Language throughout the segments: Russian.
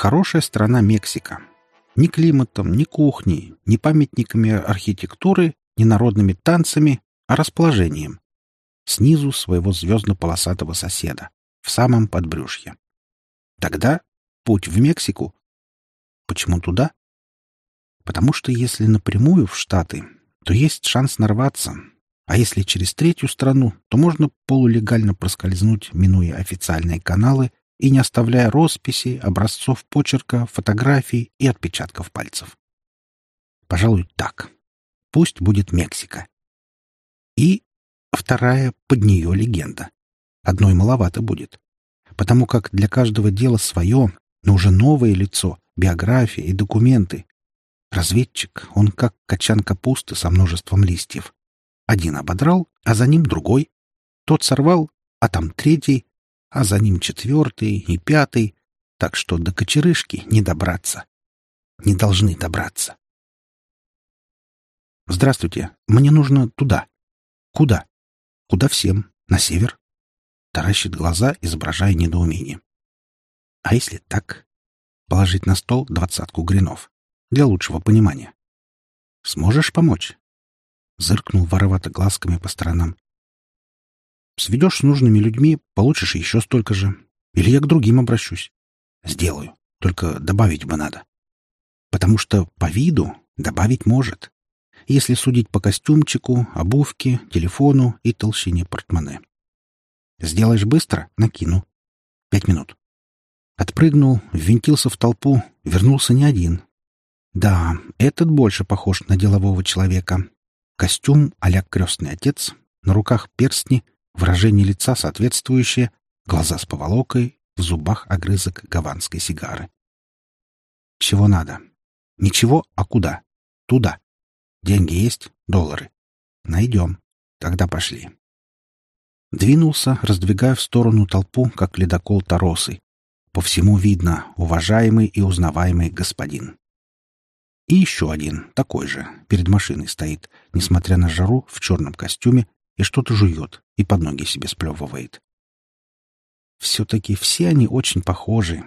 Хорошая страна Мексика. Ни климатом, ни кухней, ни памятниками архитектуры, ни народными танцами, а расположением. Снизу своего звездно-полосатого соседа, в самом подбрюшье. Тогда путь в Мексику. Почему туда? Потому что если напрямую в Штаты, то есть шанс нарваться. А если через третью страну, то можно полулегально проскользнуть, минуя официальные каналы и не оставляя росписи, образцов почерка, фотографий и отпечатков пальцев. Пожалуй, так. Пусть будет Мексика. И вторая под нее легенда. Одной маловато будет. Потому как для каждого дела свое, но уже новое лицо, биография и документы. Разведчик, он как качан капусты со множеством листьев. Один ободрал, а за ним другой. Тот сорвал, а там третий, а за ним четвертый и пятый, так что до кочерышки не добраться. Не должны добраться. «Здравствуйте. Мне нужно туда». «Куда?» «Куда всем? На север?» Таращит глаза, изображая недоумение. «А если так?» Положить на стол двадцатку гринов. Для лучшего понимания. «Сможешь помочь?» Зыркнул воровато глазками по сторонам. Сведешь с нужными людьми, получишь еще столько же. Или я к другим обращусь. Сделаю. Только добавить бы надо. Потому что по виду добавить может. Если судить по костюмчику, обувке, телефону и толщине портмоне. Сделаешь быстро — накину. Пять минут. Отпрыгнул, ввинтился в толпу, вернулся не один. Да, этот больше похож на делового человека. Костюм а-ля крестный отец, на руках перстни — Выражение лица соответствующее, глаза с поволокой, в зубах огрызок гаванской сигары. Чего надо? Ничего, а куда? Туда. Деньги есть? Доллары. Найдем. Тогда пошли. Двинулся, раздвигая в сторону толпу, как ледокол Торосы. По всему видно, уважаемый и узнаваемый господин. И еще один, такой же, перед машиной стоит, несмотря на жару, в черном костюме, и что-то жует, и под ноги себе сплевывает. Все-таки все они очень похожи.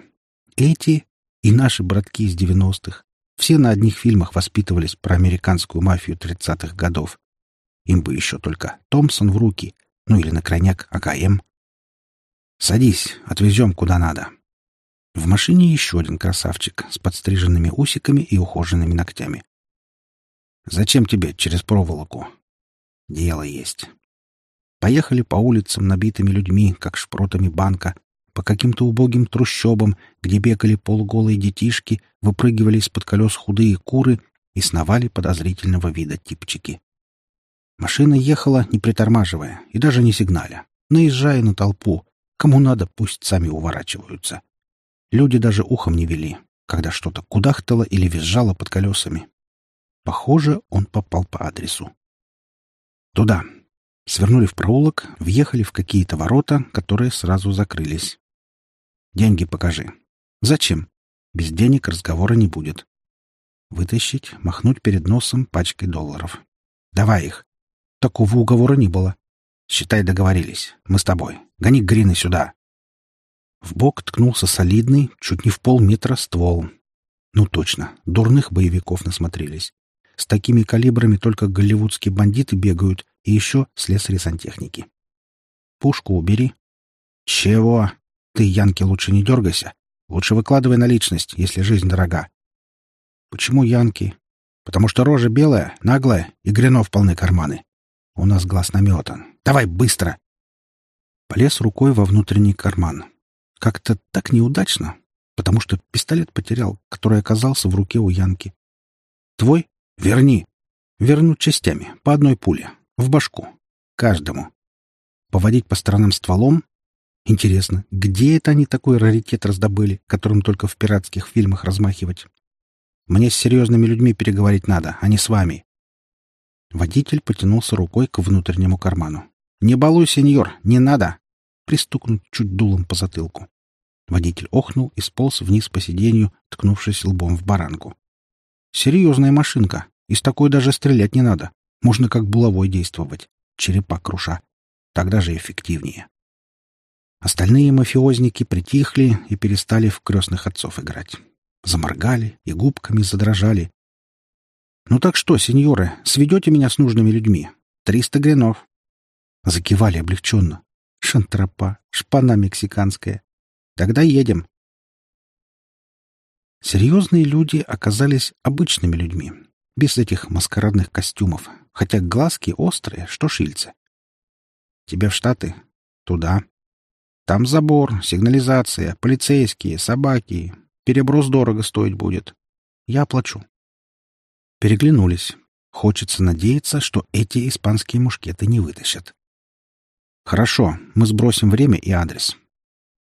Эти и наши братки из девяностых. Все на одних фильмах воспитывались про американскую мафию тридцатых годов. Им бы еще только Томпсон в руки, ну или на крайняк АКМ. «Садись, отвезем куда надо». В машине еще один красавчик с подстриженными усиками и ухоженными ногтями. «Зачем тебе через проволоку?» «Дело есть. Поехали по улицам, набитыми людьми, как шпротами банка, по каким-то убогим трущобам, где бегали полуголые детишки, выпрыгивали из-под колес худые куры и сновали подозрительного вида типчики. Машина ехала, не притормаживая, и даже не сигналя, наезжая на толпу. Кому надо, пусть сами уворачиваются. Люди даже ухом не вели, когда что-то кудахтало или визжало под колесами. Похоже, он попал по адресу. «Туда», Свернули в проулок, въехали в какие-то ворота, которые сразу закрылись. «Деньги покажи». «Зачем?» «Без денег разговора не будет». Вытащить, махнуть перед носом пачкой долларов. «Давай их». «Такого уговора не было». «Считай, договорились. Мы с тобой. Гони Грины сюда». В бок ткнулся солидный, чуть не в полметра ствол. Ну точно, дурных боевиков насмотрелись. С такими калибрами только голливудские бандиты бегают, и еще слесари сантехники. Пушку убери. Чего? Ты, Янки, лучше не дергайся. Лучше выкладывай наличность, если жизнь дорога. Почему Янки? Потому что рожа белая, наглая, и гринов полны карманы. У нас глаз наметан. Давай быстро! Полез рукой во внутренний карман. Как-то так неудачно, потому что пистолет потерял, который оказался в руке у Янки. Твой? Верни. Вернуть частями, по одной пуле. В башку. Каждому. Поводить по сторонам стволом? Интересно, где это они такой раритет раздобыли, которым только в пиратских фильмах размахивать? Мне с серьезными людьми переговорить надо, а не с вами. Водитель потянулся рукой к внутреннему карману. «Не балуй, сеньор, не надо!» Пристукнуть чуть дулом по затылку. Водитель охнул и сполз вниз по сиденью, ткнувшись лбом в баранку. «Серьезная машинка. Из такой даже стрелять не надо. Можно как булавой действовать, черепа круша. Тогда же эффективнее. Остальные мафиозники притихли и перестали в крестных отцов играть. Заморгали и губками задрожали. «Ну так что, сеньоры, сведете меня с нужными людьми? Триста гренов». Закивали облегченно. Шантропа, шпана мексиканская. Тогда едем. Серьезные люди оказались обычными людьми, без этих маскарадных костюмов, хотя глазки острые, что шильцы. Тебе в Штаты? Туда. Там забор, сигнализация, полицейские, собаки. Переброс дорого стоить будет. Я оплачу. Переглянулись. Хочется надеяться, что эти испанские мушкеты не вытащат. Хорошо, мы сбросим время и адрес.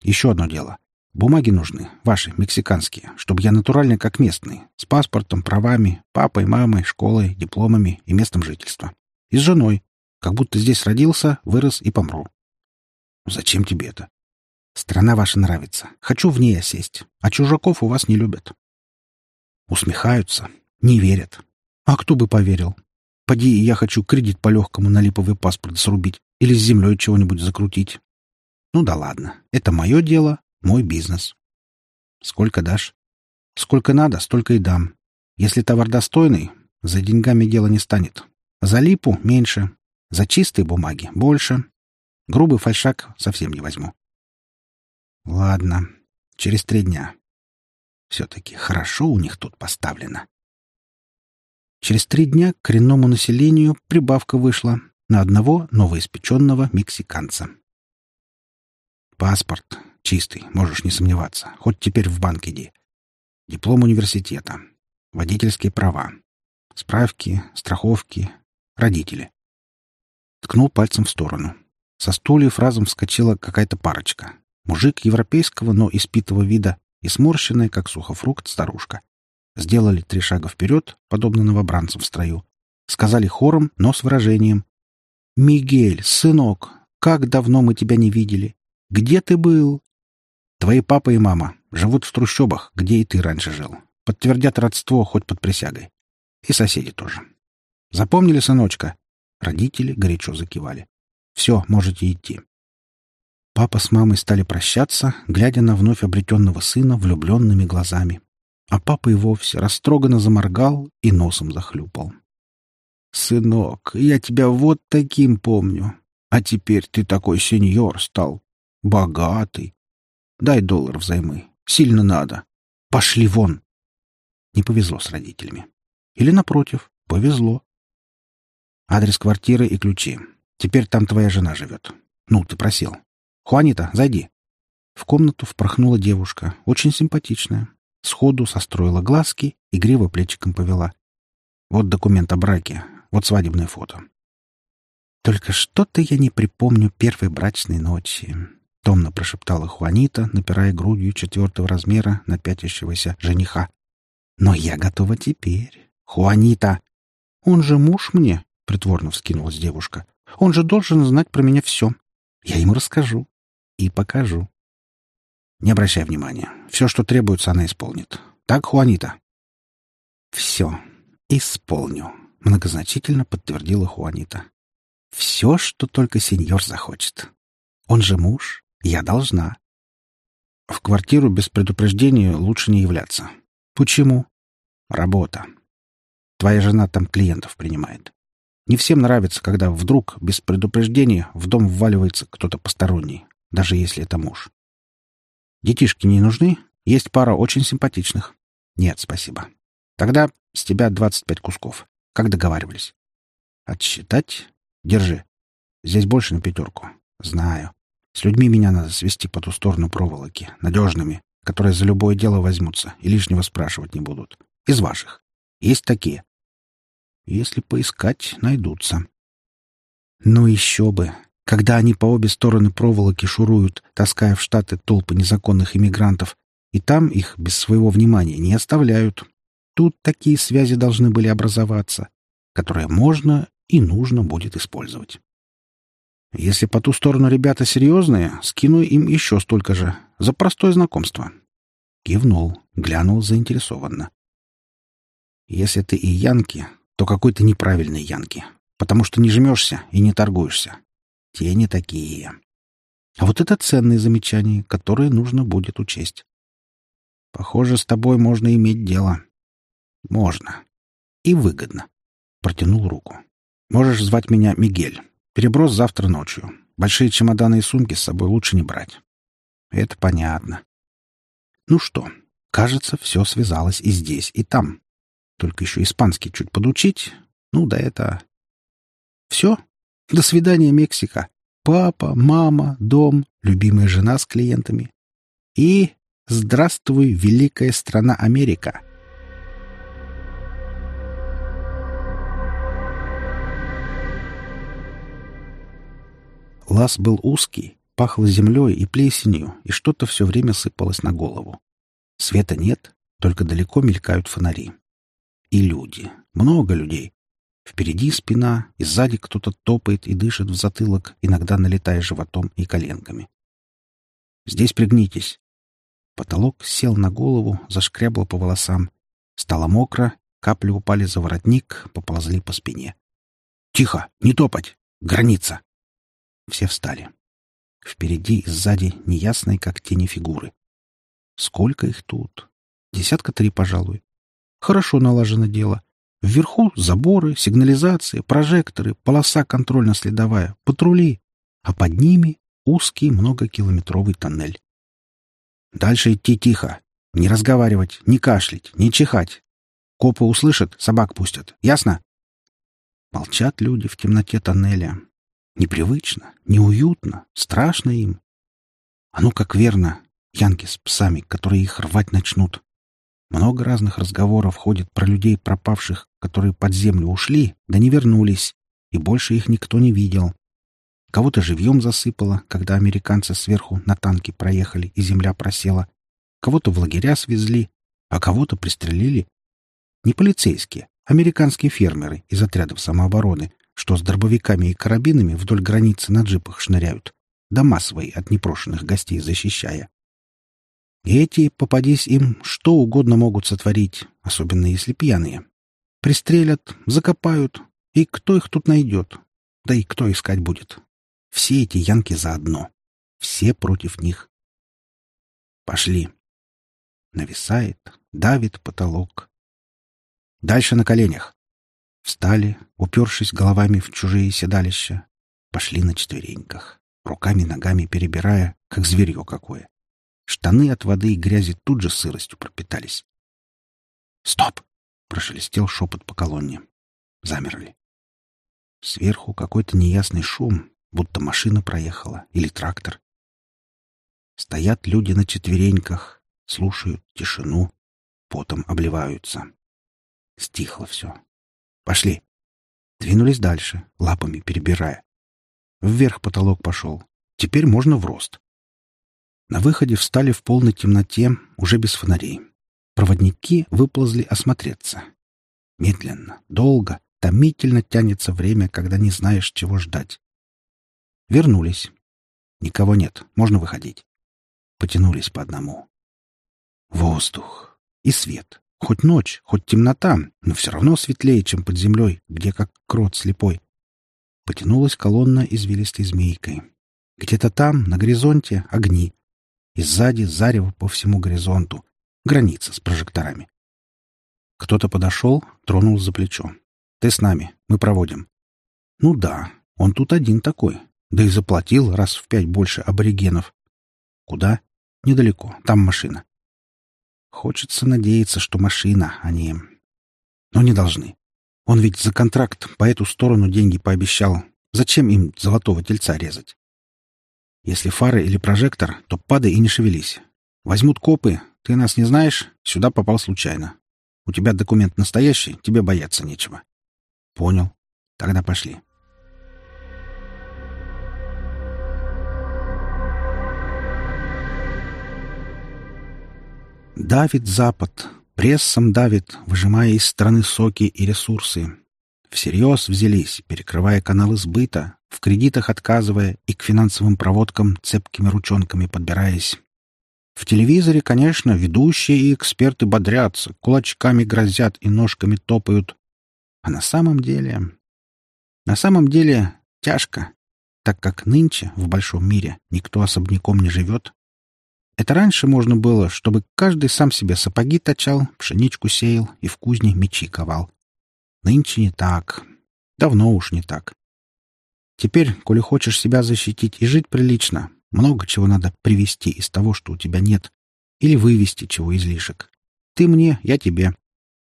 Еще одно дело. Бумаги нужны, ваши, мексиканские, чтобы я натурально как местный, с паспортом, правами, папой, мамой, школой, дипломами и местом жительства. И с женой, как будто здесь родился, вырос и помру. Зачем тебе это? Страна ваша нравится. Хочу в ней осесть. А чужаков у вас не любят. Усмехаются, не верят. А кто бы поверил? Поди, я хочу кредит по-легкому на липовый паспорт срубить или с землей чего-нибудь закрутить. Ну да ладно, это мое дело, мой бизнес. Сколько дашь? Сколько надо, столько и дам. Если товар достойный, за деньгами дело не станет. За липу — меньше. За чистые бумаги — больше. Грубый фальшак совсем не возьму. Ладно, через три дня. Все-таки хорошо у них тут поставлено. Через три дня к коренному населению прибавка вышла на одного новоиспеченного мексиканца. Паспорт, Чистый, можешь не сомневаться. Хоть теперь в банк иди. Диплом университета. Водительские права. Справки, страховки. Родители. Ткнул пальцем в сторону. Со стульев разом вскочила какая-то парочка. Мужик европейского, но испитого вида и сморщенная, как сухофрукт, старушка. Сделали три шага вперед, подобно новобранцам в строю. Сказали хором, но с выражением. «Мигель, сынок, как давно мы тебя не видели! Где ты был?» Твои папа и мама живут в трущобах, где и ты раньше жил. Подтвердят родство хоть под присягой. И соседи тоже. Запомнили, сыночка?» Родители горячо закивали. «Все, можете идти». Папа с мамой стали прощаться, глядя на вновь обретенного сына влюбленными глазами. А папа и вовсе растроганно заморгал и носом захлюпал. «Сынок, я тебя вот таким помню. А теперь ты такой сеньор стал. Богатый. Дай доллар взаймы. Сильно надо. Пошли вон. Не повезло с родителями. Или, напротив, повезло. Адрес квартиры и ключи. Теперь там твоя жена живет. Ну, ты просил. Хуанита, зайди. В комнату впорхнула девушка, очень симпатичная. Сходу состроила глазки, игриво плечиком повела. Вот документ о браке, вот свадебное фото. Только что-то я не припомню первой брачной ночи. — томно прошептала Хуанита, напирая грудью четвертого размера на пятящегося жениха. «Но я готова теперь. Хуанита!» «Он же муж мне!» — притворно вскинулась девушка. «Он же должен знать про меня все. Я ему расскажу. И покажу». «Не обращай внимания. Все, что требуется, она исполнит. Так, Хуанита?» «Все. Исполню», — многозначительно подтвердила Хуанита. «Все, что только сеньор захочет. Он же муж, я должна. В квартиру без предупреждения лучше не являться. Почему? Работа. Твоя жена там клиентов принимает. Не всем нравится, когда вдруг, без предупреждения, в дом вваливается кто-то посторонний, даже если это муж. Детишки не нужны? Есть пара очень симпатичных. Нет, спасибо. Тогда с тебя двадцать пять кусков. Как договаривались. Отсчитать? Держи. Здесь больше на пятерку. Знаю. С людьми меня надо свести по ту сторону проволоки, надежными, которые за любое дело возьмутся и лишнего спрашивать не будут. Из ваших. Есть такие. Если поискать, найдутся. Ну еще бы. Когда они по обе стороны проволоки шуруют, таская в Штаты толпы незаконных иммигрантов, и там их без своего внимания не оставляют. Тут такие связи должны были образоваться, которые можно и нужно будет использовать. Если по ту сторону ребята серьезные, скину им еще столько же. За простое знакомство. Кивнул, глянул заинтересованно. Если ты и янки, то какой ты неправильный янки. Потому что не жмешься и не торгуешься. Те не такие. А вот это ценные замечания, которые нужно будет учесть. Похоже, с тобой можно иметь дело. Можно. И выгодно. Протянул руку. Можешь звать меня Мигель. Переброс завтра ночью. Большие чемоданы и сумки с собой лучше не брать. Это понятно. Ну что, кажется, все связалось и здесь, и там. Только еще испанский чуть подучить. Ну да это... Все. До свидания, Мексика. Папа, мама, дом, любимая жена с клиентами. И здравствуй, великая страна Америка. Лаз был узкий, пахло землей и плесенью, и что-то все время сыпалось на голову. Света нет, только далеко мелькают фонари. И люди. Много людей. Впереди спина, и сзади кто-то топает и дышит в затылок, иногда налетая животом и коленками. «Здесь пригнитесь». Потолок сел на голову, зашкрябло по волосам. Стало мокро, капли упали за воротник, поползли по спине. «Тихо! Не топать! Граница!» Все встали. Впереди и сзади неясные, как тени фигуры. Сколько их тут? Десятка три, пожалуй. Хорошо налажено дело. Вверху заборы, сигнализация, прожекторы, полоса контрольно-следовая, патрули, а под ними узкий многокилометровый тоннель. Дальше идти тихо. Не разговаривать, не кашлять, не чихать. Копы услышат, собак пустят. Ясно? Молчат люди в темноте тоннеля. Непривычно, неуютно, страшно им. А ну как верно, янки с псами, которые их рвать начнут. Много разных разговоров ходит про людей пропавших, которые под землю ушли, да не вернулись, и больше их никто не видел. Кого-то живьем засыпало, когда американцы сверху на танке проехали и земля просела. Кого-то в лагеря свезли, а кого-то пристрелили. Не полицейские, американские фермеры из отрядов самообороны, что с дробовиками и карабинами вдоль границы на джипах шныряют, дома свои от непрошенных гостей защищая. Эти, попадись им, что угодно могут сотворить, особенно если пьяные. Пристрелят, закопают, и кто их тут найдет? Да и кто искать будет? Все эти янки заодно. Все против них. Пошли. Нависает, давит потолок. Дальше на коленях. Встали, упершись головами в чужие седалища. Пошли на четвереньках, руками-ногами перебирая, как зверье какое. Штаны от воды и грязи тут же сыростью пропитались. «Стоп!» — прошелестел шепот по колонне. Замерли. Сверху какой-то неясный шум, будто машина проехала или трактор. Стоят люди на четвереньках, слушают тишину, потом обливаются. Стихло все. Пошли. Двинулись дальше, лапами перебирая. Вверх потолок пошел. Теперь можно в рост. На выходе встали в полной темноте, уже без фонарей. Проводники выползли осмотреться. Медленно, долго, томительно тянется время, когда не знаешь, чего ждать. Вернулись. Никого нет, можно выходить. Потянулись по одному. Воздух и свет. Хоть ночь, хоть темнота, но все равно светлее, чем под землей, где как крот слепой. Потянулась колонна извилистой змейкой. Где-то там, на горизонте, огни и сзади зарево по всему горизонту, граница с прожекторами. Кто-то подошел, тронул за плечо. «Ты с нами, мы проводим». «Ну да, он тут один такой, да и заплатил раз в пять больше аборигенов». «Куда?» «Недалеко, там машина». Хочется надеяться, что машина, а не... Но не должны. Он ведь за контракт по эту сторону деньги пообещал. Зачем им золотого тельца резать? Если фары или прожектор, то падай и не шевелись. Возьмут копы, ты нас не знаешь, сюда попал случайно. У тебя документ настоящий, тебе бояться нечего. Понял. Тогда пошли. Давит Запад, прессом давит, выжимая из страны соки и ресурсы. Всерьез взялись, перекрывая каналы сбыта, в кредитах отказывая и к финансовым проводкам цепкими ручонками подбираясь. В телевизоре, конечно, ведущие и эксперты бодрятся, кулачками грозят и ножками топают. А на самом деле... На самом деле тяжко. так как нынче в большом мире никто особняком не живет. Это раньше можно было, чтобы каждый сам себе сапоги точал, пшеничку сеял и в кузне мечи ковал. Нынче не так. Давно уж не так. Теперь, коли хочешь себя защитить и жить прилично, много чего надо привести из того, что у тебя нет, или вывести чего излишек. Ты мне, я тебе.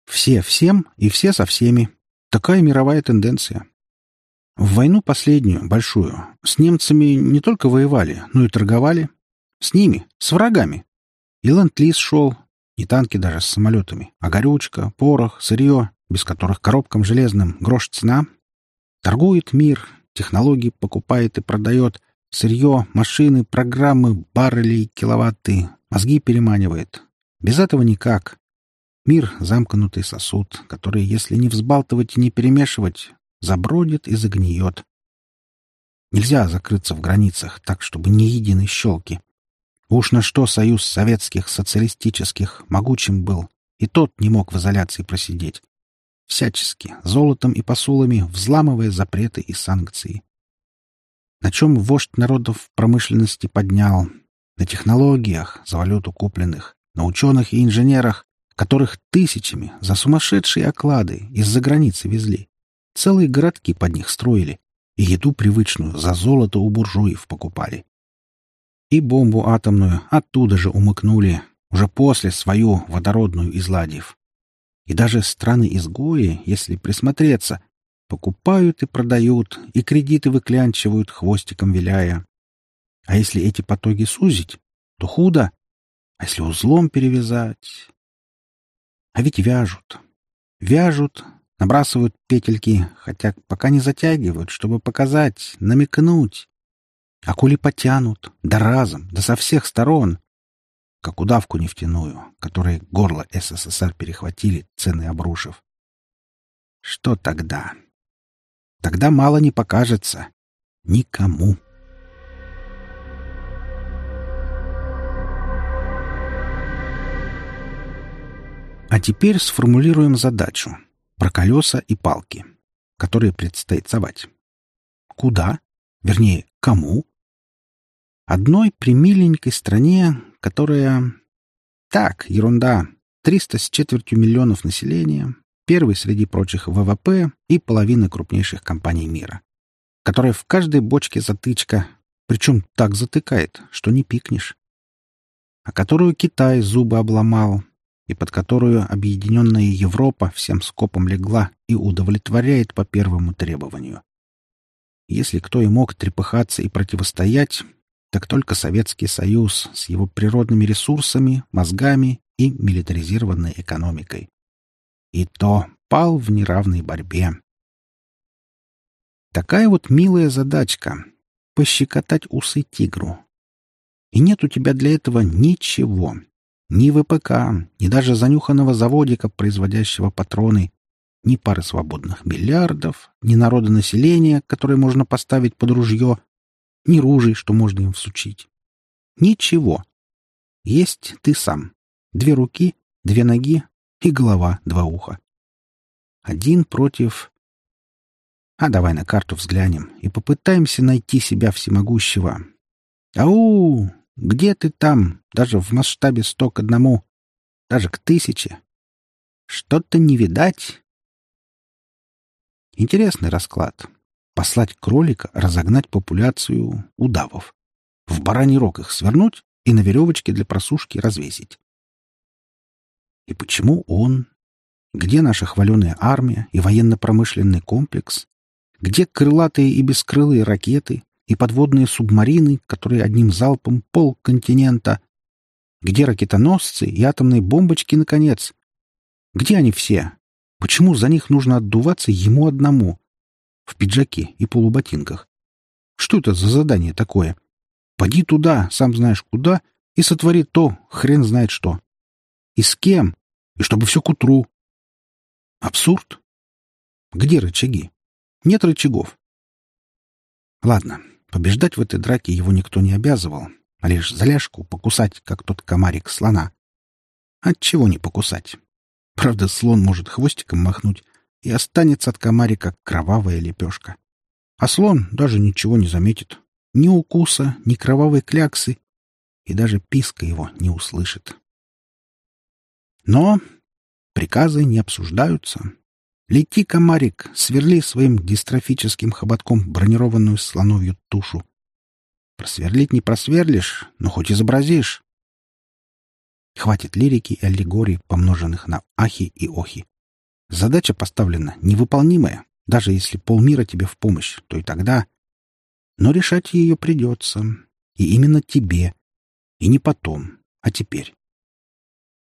Все всем и все со всеми. Такая мировая тенденция. В войну последнюю, большую, с немцами не только воевали, но и торговали. С ними, с врагами. И ленд-лиз шел, не танки даже с самолетами, а горючка, порох, сырье, без которых коробкам железным грош цена. Торгует мир, технологии покупает и продает, сырье, машины, программы, баррели, киловатты, мозги переманивает. Без этого никак. Мир — замкнутый сосуд, который, если не взбалтывать и не перемешивать, забродит и загниет. Нельзя закрыться в границах так, чтобы ни единой щелки. Уж на что союз советских социалистических могучим был, и тот не мог в изоляции просидеть. Всячески, золотом и посулами, взламывая запреты и санкции. На чем вождь народов промышленности поднял? На технологиях, за валюту купленных, на ученых и инженерах, которых тысячами за сумасшедшие оклады из-за границы везли. Целые городки под них строили, и еду привычную за золото у буржуев покупали. И бомбу атомную оттуда же умыкнули, уже после свою водородную изладив. И даже страны-изгои, если присмотреться, покупают и продают, и кредиты выклянчивают, хвостиком виляя. А если эти потоки сузить, то худо. А если узлом перевязать? А ведь вяжут. Вяжут, набрасывают петельки, хотя пока не затягивают, чтобы показать, намекнуть. А кули потянут, да разом, да со всех сторон, как удавку нефтяную, которой горло СССР перехватили, цены обрушив. Что тогда? Тогда мало не покажется. Никому. А теперь сформулируем задачу про колеса и палки, которые предстоит совать. Куда? Вернее, кому? Одной примиленькой стране, которая... Так, ерунда. Триста с четвертью миллионов населения, первый среди прочих ВВП и половина крупнейших компаний мира, которая в каждой бочке затычка, причем так затыкает, что не пикнешь, а которую Китай зубы обломал, и под которую объединенная Европа всем скопом легла и удовлетворяет по первому требованию. Если кто и мог трепыхаться и противостоять, так только Советский Союз с его природными ресурсами, мозгами и милитаризированной экономикой. И то пал в неравной борьбе. Такая вот милая задачка — пощекотать усы тигру. И нет у тебя для этого ничего, ни ВПК, ни даже занюханного заводика, производящего патроны, ни пары свободных миллиардов, ни народонаселения, которое можно поставить под ружье, ни ружей, что можно им всучить. Ничего. Есть ты сам. Две руки, две ноги и голова, два уха. Один против... А давай на карту взглянем и попытаемся найти себя всемогущего. Ау! Где ты там, даже в масштабе сто к одному, даже к тысяче? Что-то не видать. Интересный расклад. Послать кролика разогнать популяцию удавов. В бараний рог их свернуть и на веревочке для просушки развесить. И почему он? Где наша хваленая армия и военно-промышленный комплекс? Где крылатые и бескрылые ракеты, и подводные субмарины, которые одним залпом пол континента. Где ракетоносцы и атомные бомбочки, наконец? Где они все? Почему за них нужно отдуваться ему одному? В пиджаке и полуботинках. Что это за задание такое? Поди туда, сам знаешь куда, и сотвори то, хрен знает что. И с кем? И чтобы все к утру. Абсурд. Где рычаги? Нет рычагов. Ладно, Побеждать в этой драке его никто не обязывал, а лишь заляжку покусать, как тот комарик слона. Отчего не покусать? Правда, слон может хвостиком махнуть, и останется от комарика кровавая лепешка. А слон даже ничего не заметит. ни укуса, ни кровавой кляксы, и даже писка его не услышит. Но приказы не обсуждаются. Лети, комарик, сверли своим дистрофическим хоботком бронированную слоновью тушу. Просверлить не просверлишь, но хоть изобразишь. Хватит лирики и аллегорий, помноженных на ахи и охи. Задача поставлена невыполнимая. Даже если полмира тебе в помощь, то и тогда... Но решать ее придется. И именно тебе. И не потом, а теперь.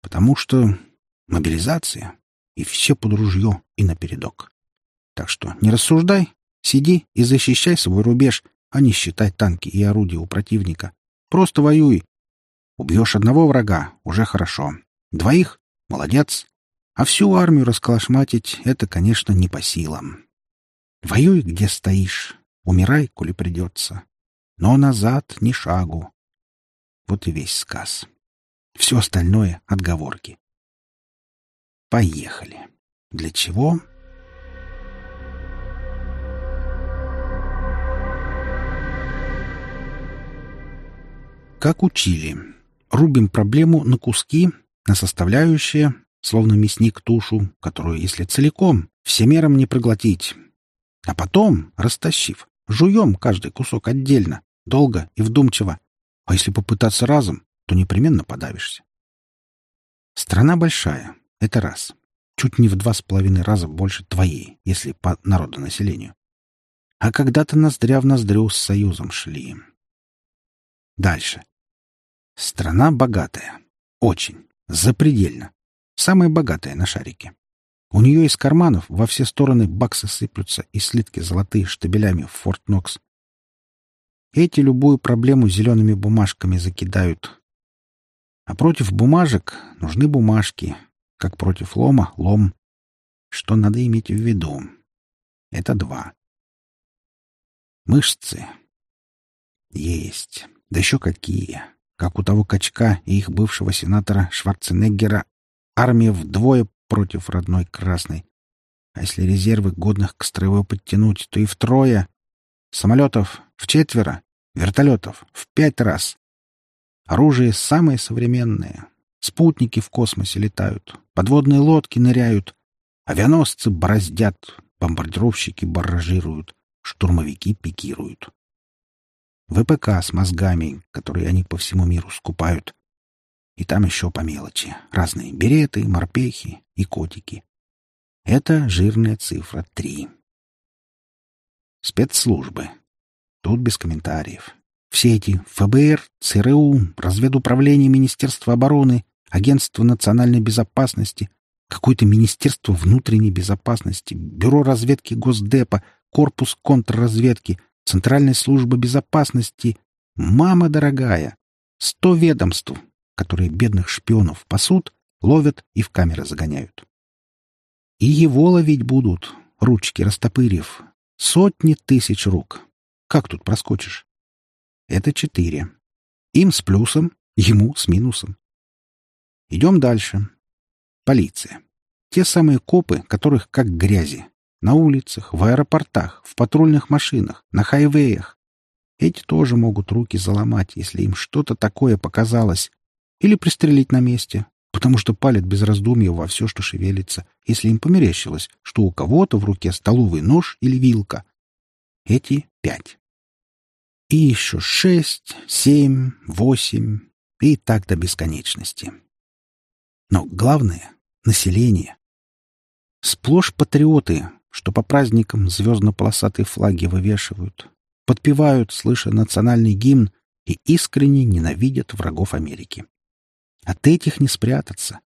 Потому что мобилизация, и все под ружье и напередок. Так что не рассуждай, сиди и защищай свой рубеж, а не считай танки и орудия у противника. Просто воюй. Убьешь одного врага — уже хорошо. Двоих — молодец. А всю армию расколошматить — это, конечно, не по силам. Воюй, где стоишь. Умирай, коли придется. Но назад ни шагу. Вот и весь сказ. Все остальное — отговорки. Поехали. Для чего? Как учили. Рубим проблему на куски, на составляющие, словно мясник тушу, которую, если целиком, всемером не проглотить. А потом, растащив, жуем каждый кусок отдельно, долго и вдумчиво. А если попытаться разом, то непременно подавишься. Страна большая, это раз. Чуть не в два с половиной раза больше твоей, если по народонаселению. А когда-то ноздря в ноздрю с Союзом шли. Дальше. Страна богатая. Очень. Запредельно. Самая богатая на шарике. У нее из карманов во все стороны баксы сыплются и слитки золотые штабелями в Форт Нокс. Эти любую проблему зелеными бумажками закидают. А против бумажек нужны бумажки, как против лома — лом. Что надо иметь в виду? Это два. Мышцы. Есть. Да еще какие. Как у того качка и их бывшего сенатора Шварценеггера армия вдвое против родной Красной. А если резервы годных к строю подтянуть, то и втрое. Самолетов в четверо, вертолетов в пять раз. Оружие самое современное. Спутники в космосе летают, подводные лодки ныряют, авианосцы бороздят, бомбардировщики барражируют, штурмовики пикируют. ВПК с мозгами, которые они по всему миру скупают. И там еще по мелочи. Разные береты, морпехи и котики. Это жирная цифра три. Спецслужбы. Тут без комментариев. Все эти ФБР, ЦРУ, разведуправление Министерства обороны, Агентство национальной безопасности, какое-то Министерство внутренней безопасности, Бюро разведки Госдепа, Корпус контрразведки, Центральная служба безопасности. Мама дорогая! Сто ведомств, которые бедных шпионов пасут, ловят и в камеры загоняют. И его ловить будут, ручки растопырив. Сотни тысяч рук. Как тут проскочишь? Это четыре. Им с плюсом, ему с минусом. Идем дальше. Полиция. Те самые копы, которых как грязи. На улицах, в аэропортах, в патрульных машинах, на хайвеях. Эти тоже могут руки заломать, если им что-то такое показалось, или пристрелить на месте, потому что палят без раздумья во все, что шевелится, если им померещилось, что у кого-то в руке столовый нож или вилка. Эти пять. И еще шесть, семь, восемь, и так до бесконечности. Но главное — население. Сплошь патриоты, что по праздникам звездно-полосатые флаги вывешивают, подпевают, слыша национальный гимн, и искренне ненавидят врагов Америки. От этих не спрятаться.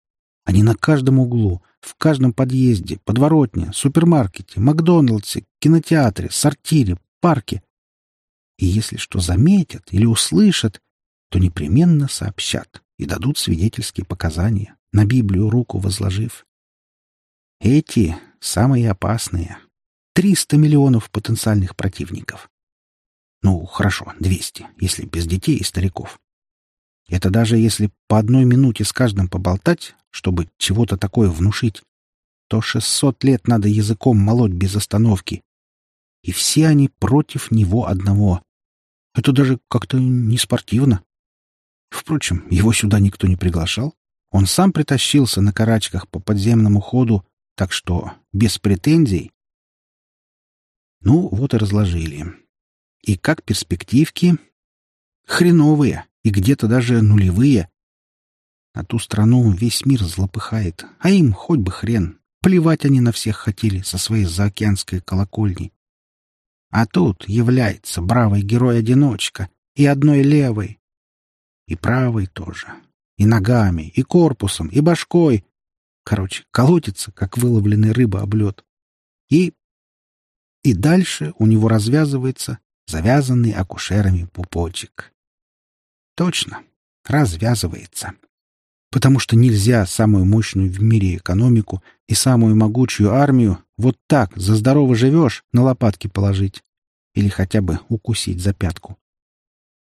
Они на каждом углу, в каждом подъезде, подворотне, супермаркете, Макдональдсе, кинотеатре, сортире, парке. И если что заметят или услышат, то непременно сообщат и дадут свидетельские показания, на Библию руку возложив. Эти самые опасные. Триста миллионов потенциальных противников. Ну, хорошо, двести, если без детей и стариков. Это даже если по одной минуте с каждым поболтать, чтобы чего-то такое внушить, то шестьсот лет надо языком молоть без остановки. И все они против него одного. Это даже как-то не спортивно. Впрочем, его сюда никто не приглашал. Он сам притащился на карачках по подземному ходу, так что без претензий. Ну, вот и разложили. И как перспективки? Хреновые и где-то даже нулевые. На ту страну весь мир злопыхает, а им хоть бы хрен. Плевать они на всех хотели со своей заокеанской колокольни. А тут является бравый герой-одиночка и одной левой. И правой тоже. И ногами, и корпусом, и башкой. Короче, колотится, как выловленный рыба об лед. И... И дальше у него развязывается завязанный акушерами пупочек. Точно, развязывается. Потому что нельзя самую мощную в мире экономику и самую могучую армию вот так, за здорово живешь, на лопатки положить. Или хотя бы укусить за пятку.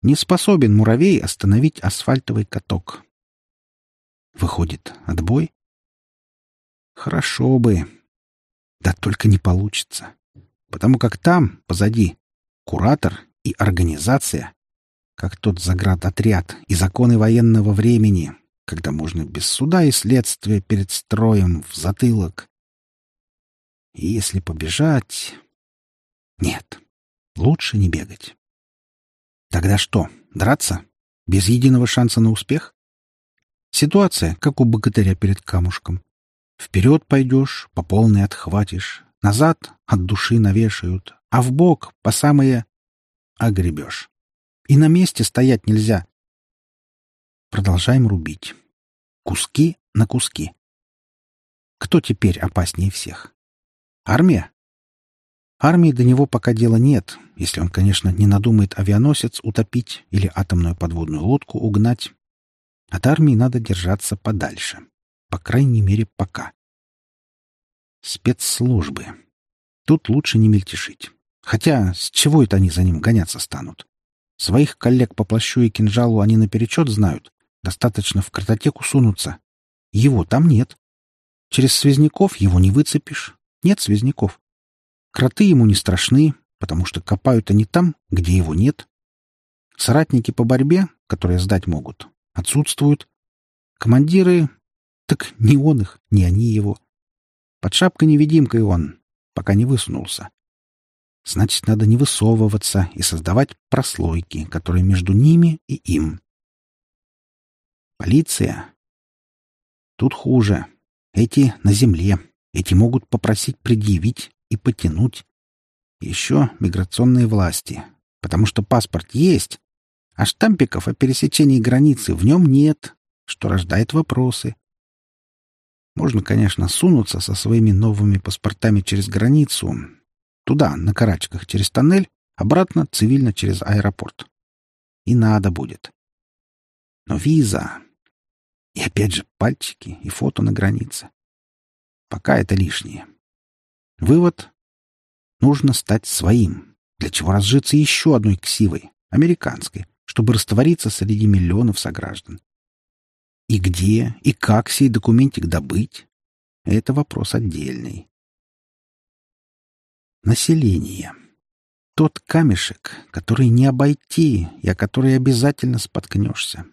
Не способен муравей остановить асфальтовый каток. Выходит, отбой? Хорошо бы. Да только не получится. Потому как там, позади, куратор и организация, как тот заградотряд и законы военного времени, когда можно без суда и следствия перед строем в затылок. И если побежать... Нет, лучше не бегать. Тогда что, драться? Без единого шанса на успех? Ситуация, как у богатыря перед камушком. Вперед пойдешь, по полной отхватишь, назад от души навешают, а в бок по самое огребешь. И на месте стоять нельзя. Продолжаем рубить. Куски на куски. Кто теперь опаснее всех? Армия? Армии до него пока дела нет, если он, конечно, не надумает авианосец утопить или атомную подводную лодку угнать. От армии надо держаться подальше. По крайней мере, пока. Спецслужбы. Тут лучше не мельтешить. Хотя с чего это они за ним гоняться станут? Своих коллег по плащу и кинжалу они наперечет знают. Достаточно в картотеку сунуться. Его там нет. Через связняков его не выцепишь. Нет связняков. Кроты ему не страшны, потому что копают они там, где его нет. Соратники по борьбе, которые сдать могут, отсутствуют. Командиры... Так не он их, не они его. Под шапкой-невидимкой он, пока не высунулся. Значит, надо не высовываться и создавать прослойки, которые между ними и им. Полиция. Тут хуже. Эти на земле. Эти могут попросить предъявить и потянуть. Еще миграционные власти. Потому что паспорт есть, а штампиков о пересечении границы в нем нет, что рождает вопросы. Можно, конечно, сунуться со своими новыми паспортами через границу, Туда, на карачках, через тоннель, обратно цивильно через аэропорт. И надо будет. Но виза... И опять же пальчики и фото на границе. Пока это лишнее. Вывод. Нужно стать своим, для чего разжиться еще одной ксивой, американской, чтобы раствориться среди миллионов сограждан. И где, и как сей документик добыть — это вопрос отдельный. Население. Тот камешек, который не обойти и о который обязательно споткнешься.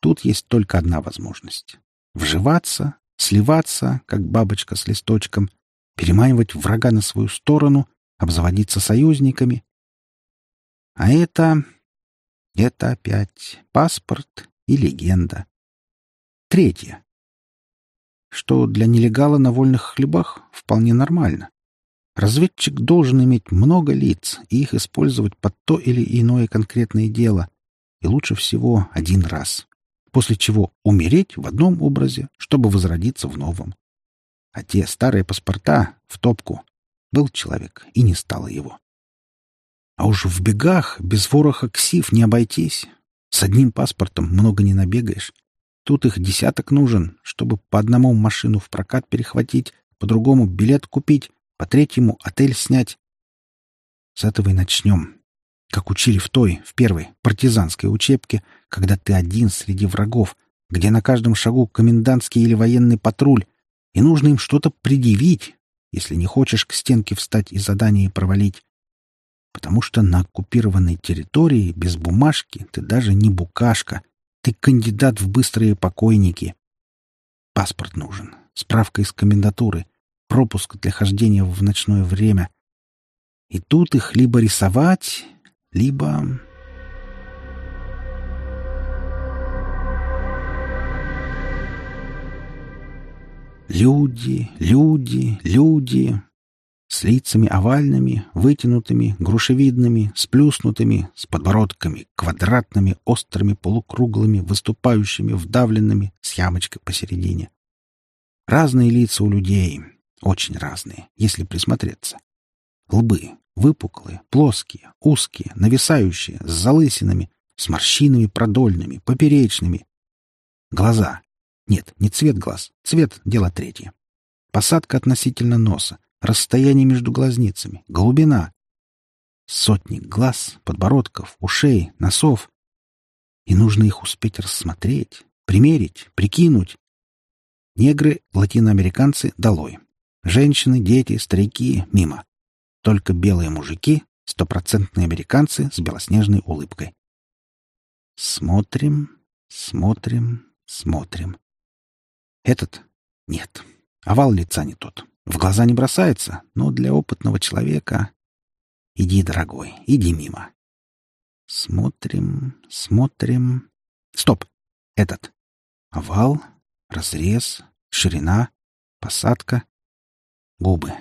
Тут есть только одна возможность. Вживаться, сливаться, как бабочка с листочком, переманивать врага на свою сторону, обзаводиться союзниками. А это... это опять паспорт и легенда. Третье. Что для нелегала на вольных хлебах вполне нормально. Разведчик должен иметь много лиц и их использовать под то или иное конкретное дело, и лучше всего один раз, после чего умереть в одном образе, чтобы возродиться в новом. А те старые паспорта в топку. Был человек, и не стало его. А уж в бегах без вороха ксив не обойтись. С одним паспортом много не набегаешь. Тут их десяток нужен, чтобы по одному машину в прокат перехватить, по другому билет купить, по третьему отель снять. С этого и начнем. Как учили в той, в первой, партизанской учебке, когда ты один среди врагов, где на каждом шагу комендантский или военный патруль, и нужно им что-то предъявить, если не хочешь к стенке встать и задание провалить. Потому что на оккупированной территории без бумажки ты даже не букашка. Ты кандидат в быстрые покойники. Паспорт нужен, справка из комендатуры, пропуск для хождения в ночное время. И тут их либо рисовать, либо... Люди, люди, люди. С лицами овальными, вытянутыми, грушевидными, сплюснутыми, с подбородками, квадратными, острыми, полукруглыми, выступающими, вдавленными, с ямочкой посередине. Разные лица у людей, очень разные, если присмотреться. Лбы выпуклые, плоские, узкие, нависающие, с залысинами, с морщинами продольными, поперечными. Глаза нет, не цвет глаз. Цвет — дело третье. Посадка относительно носа, расстояние между глазницами, глубина. Сотни глаз, подбородков, ушей, носов. И нужно их успеть рассмотреть, примерить, прикинуть. Негры, латиноамериканцы — долой. Женщины, дети, старики — мимо. Только белые мужики — стопроцентные американцы с белоснежной улыбкой. Смотрим, смотрим, смотрим. Этот? Нет. Овал лица не тот. В глаза не бросается, но для опытного человека... Иди, дорогой, иди мимо. Смотрим, смотрим... Стоп! Этот. Овал, разрез, ширина, посадка. Губы.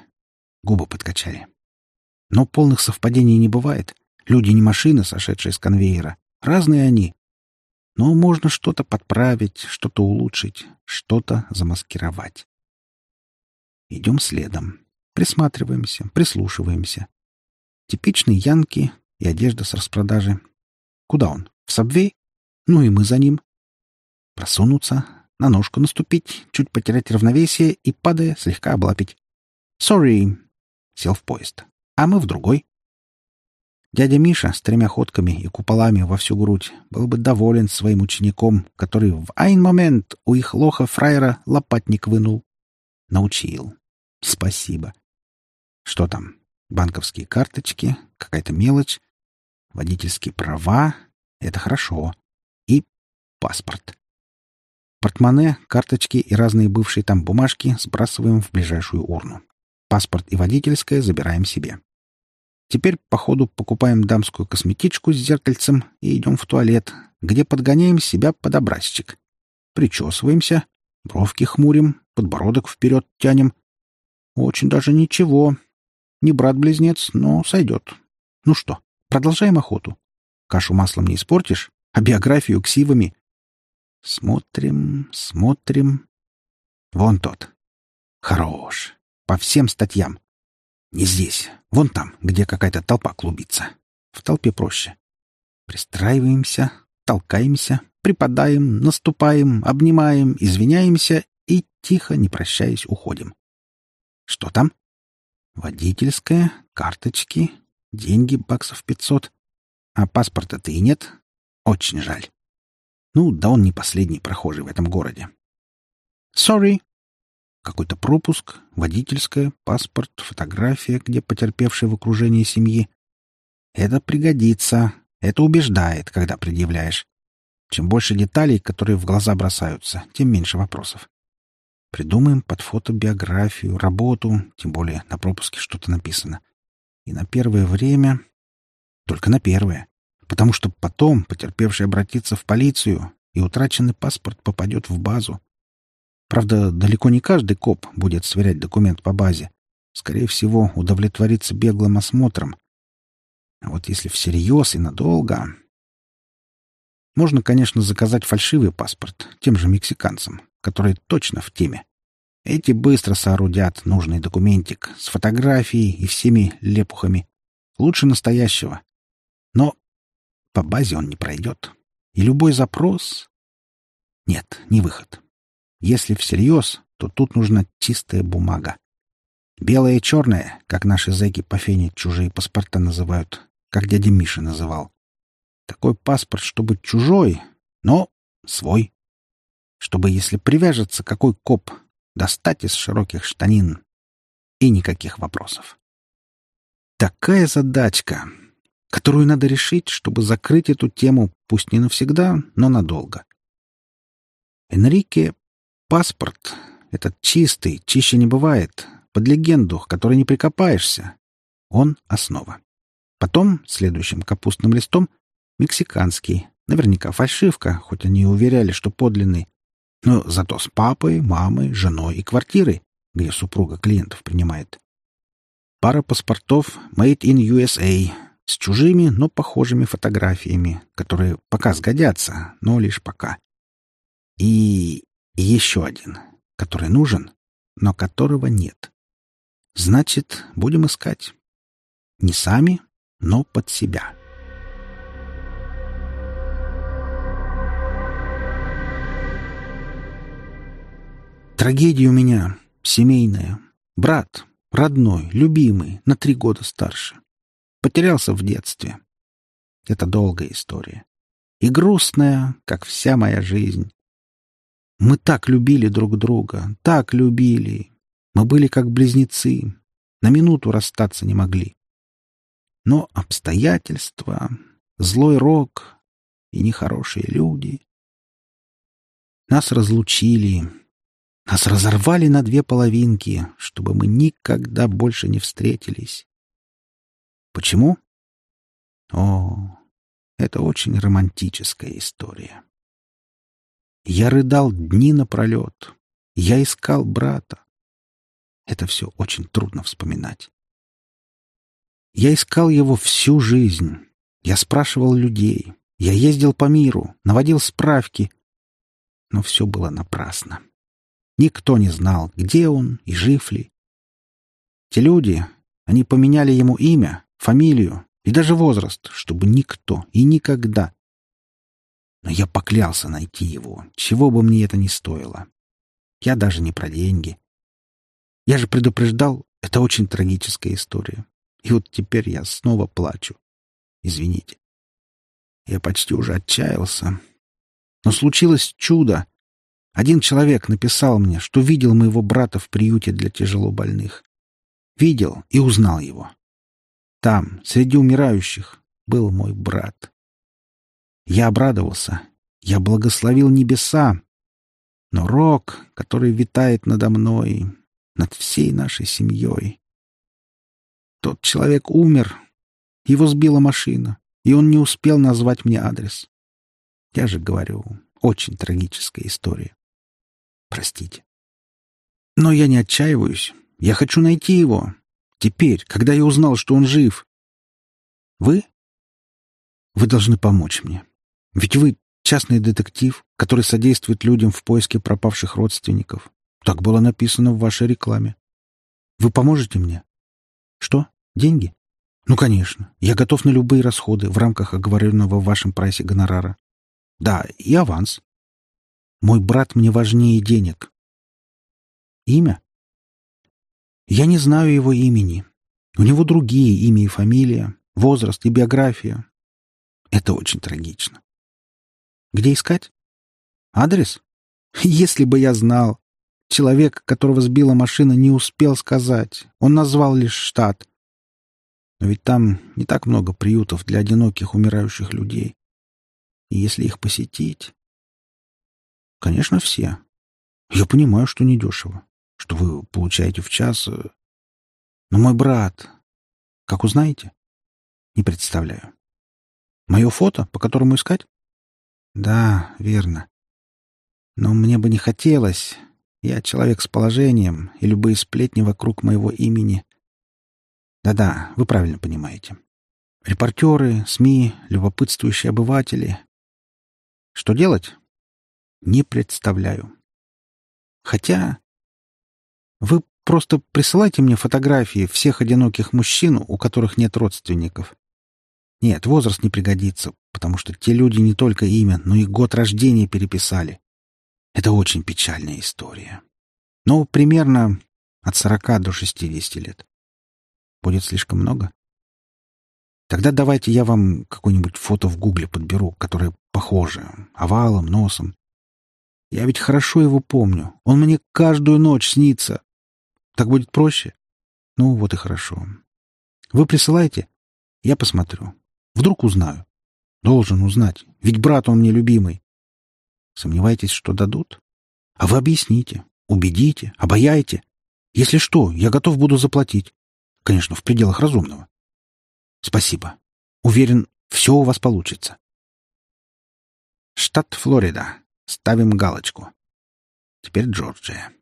Губы подкачали. Но полных совпадений не бывает. Люди не машины, сошедшие с конвейера. Разные они. Но можно что-то подправить, что-то улучшить, что-то замаскировать. Идем следом. Присматриваемся, прислушиваемся. Типичные янки и одежда с распродажи. Куда он? В сабвей? Ну и мы за ним. Просунуться, на ножку наступить, чуть потерять равновесие и, падая, слегка облапить. «Sorry!» Сел в поезд. А мы в другой. Дядя Миша с тремя ходками и куполами во всю грудь был бы доволен своим учеником, который в один момент у их лоха-фраера лопатник вынул. Научил. Спасибо. Что там? Банковские карточки, какая-то мелочь, водительские права — это хорошо. И паспорт. Портмоне, карточки и разные бывшие там бумажки сбрасываем в ближайшую урну. Паспорт и водительское забираем себе. Теперь, по ходу, покупаем дамскую косметичку с зеркальцем и идем в туалет, где подгоняем себя под образчик. Причесываемся, бровки хмурим, подбородок вперед тянем. Очень даже ничего. Не брат-близнец, но сойдет. Ну что, продолжаем охоту. Кашу маслом не испортишь, а биографию ксивами. Смотрим, смотрим. Вон тот. Хорош. По всем статьям. Не здесь. Вон там, где какая-то толпа клубится. В толпе проще. Пристраиваемся, толкаемся, припадаем, наступаем, обнимаем, извиняемся и, тихо, не прощаясь, уходим. Что там? Водительская, карточки, деньги баксов пятьсот. А паспорта-то и нет. Очень жаль. Ну, да он не последний прохожий в этом городе. «Sorry», какой-то пропуск, водительская, паспорт, фотография, где потерпевший в окружении семьи. Это пригодится. Это убеждает, когда предъявляешь. Чем больше деталей, которые в глаза бросаются, тем меньше вопросов. Придумаем под фото биографию, работу, тем более на пропуске что-то написано. И на первое время... Только на первое. Потому что потом потерпевший обратится в полицию, и утраченный паспорт попадет в базу. Правда, далеко не каждый коп будет сверять документ по базе. Скорее всего, удовлетворится беглым осмотром. А вот если всерьез и надолго... Можно, конечно, заказать фальшивый паспорт тем же мексиканцам, которые точно в теме. Эти быстро соорудят нужный документик с фотографией и всеми лепухами. Лучше настоящего. Но по базе он не пройдет. И любой запрос... Нет, не выход. Если всерьез, то тут нужна чистая бумага. Белая и черная, как наши зэки по фене чужие паспорта называют, как дядя Миша называл. Такой паспорт, чтобы чужой, но свой. Чтобы, если привяжется какой коп, достать из широких штанин. И никаких вопросов. Такая задачка. которую надо решить, чтобы закрыть эту тему, пусть не навсегда, но надолго. Энрике — паспорт. Этот чистый, чище не бывает. Под легенду, к которой не прикопаешься. Он — основа. Потом, следующим капустным листом, мексиканский. Наверняка фальшивка, хоть они и уверяли, что подлинный. Но зато с папой, мамой, женой и квартирой, где супруга клиентов принимает. Пара паспортов Made in USA с чужими, но похожими фотографиями, которые пока сгодятся, но лишь пока. И еще один, который нужен, но которого нет. Значит, будем искать. Не сами, но под себя. Трагедия у меня семейная. Брат, родной, любимый, на три года старше. Потерялся в детстве. Это долгая история. И грустная, как вся моя жизнь. Мы так любили друг друга, так любили. Мы были как близнецы. На минуту расстаться не могли. Но обстоятельства, злой рок и нехорошие люди нас разлучили, нас разорвали на две половинки, чтобы мы никогда больше не встретились. Почему? О, это очень романтическая история. Я рыдал дни напролет. Я искал брата. Это все очень трудно вспоминать. Я искал его всю жизнь. Я спрашивал людей. Я ездил по миру, наводил справки. Но все было напрасно. Никто не знал, где он и жив ли. Те люди, они поменяли ему имя, фамилию и даже возраст, чтобы никто и никогда. Но я поклялся найти его, чего бы мне это ни стоило. Я даже не про деньги. Я же предупреждал, это очень трагическая история. И вот теперь я снова плачу. Извините. Я почти уже отчаялся. Но случилось чудо. Один человек написал мне, что видел моего брата в приюте для тяжелобольных. Видел и узнал его. Там, среди умирающих, был мой брат. Я обрадовался. Я благословил небеса. Но рок, который витает надо мной, над всей нашей семьей... Тот человек умер. Его сбила машина, и он не успел назвать мне адрес. Я же говорю, очень трагическая история. Простите. Но я не отчаиваюсь. Я хочу найти его. Теперь, когда я узнал, что он жив. Вы? Вы должны помочь мне. Ведь вы частный детектив, который содействует людям в поиске пропавших родственников. Так было написано в вашей рекламе. Вы поможете мне? Что? Деньги? Ну, конечно. Я готов на любые расходы в рамках оговоренного в вашем прайсе гонорара. Да, и аванс. Мой брат мне важнее денег. Имя? Я не знаю его имени. У него другие имя и фамилия, возраст и биография. Это очень трагично. Где искать? Адрес? Если бы я знал. Человек, которого сбила машина, не успел сказать. Он назвал лишь штат. Но ведь там не так много приютов для одиноких умирающих людей. И если их посетить... Конечно, все. Я понимаю, что недешево что вы получаете в час. Э, но мой брат... Как узнаете? Не представляю. Мое фото, по которому искать? Да, верно. Но мне бы не хотелось. Я человек с положением, и любые сплетни вокруг моего имени... Да-да, вы правильно понимаете. Репортеры, СМИ, любопытствующие обыватели. Что делать? Не представляю. Хотя вы просто присылайте мне фотографии всех одиноких мужчин, у которых нет родственников. Нет, возраст не пригодится, потому что те люди не только имя, но и год рождения переписали. Это очень печальная история. Ну, примерно от сорока до шестидесяти лет. Будет слишком много? Тогда давайте я вам какое-нибудь фото в гугле подберу, которое похоже, овалом, носом. Я ведь хорошо его помню. Он мне каждую ночь снится. Так будет проще? Ну, вот и хорошо. Вы присылайте, я посмотрю. Вдруг узнаю. Должен узнать, ведь брат он мне любимый. Сомневаетесь, что дадут? А вы объясните, убедите, обаяйте. Если что, я готов буду заплатить. Конечно, в пределах разумного. Спасибо. Уверен, все у вас получится. Штат Флорида. Ставим галочку. Теперь Джорджия.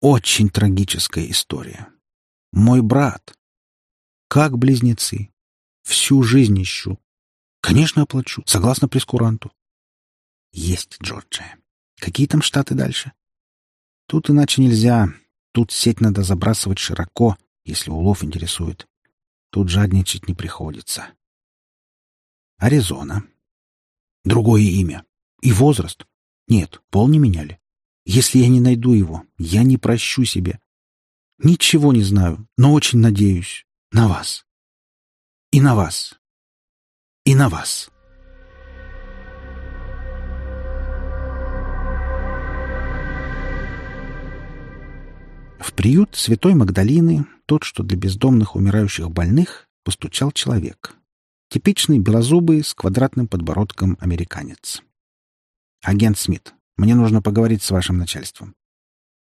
Очень трагическая история. Мой брат. Как близнецы. Всю жизнь ищу. Конечно, оплачу, согласно прескуранту. Есть Джорджия. Какие там штаты дальше? Тут иначе нельзя. Тут сеть надо забрасывать широко, если улов интересует. Тут жадничать не приходится. Аризона. Другое имя. И возраст. Нет, пол не меняли. Если я не найду его, я не прощу себе. Ничего не знаю, но очень надеюсь на вас. И на вас. И на вас. В приют Святой Магдалины, тот, что для бездомных умирающих больных, постучал человек. Типичный белозубый с квадратным подбородком американец. «Агент Смит, мне нужно поговорить с вашим начальством.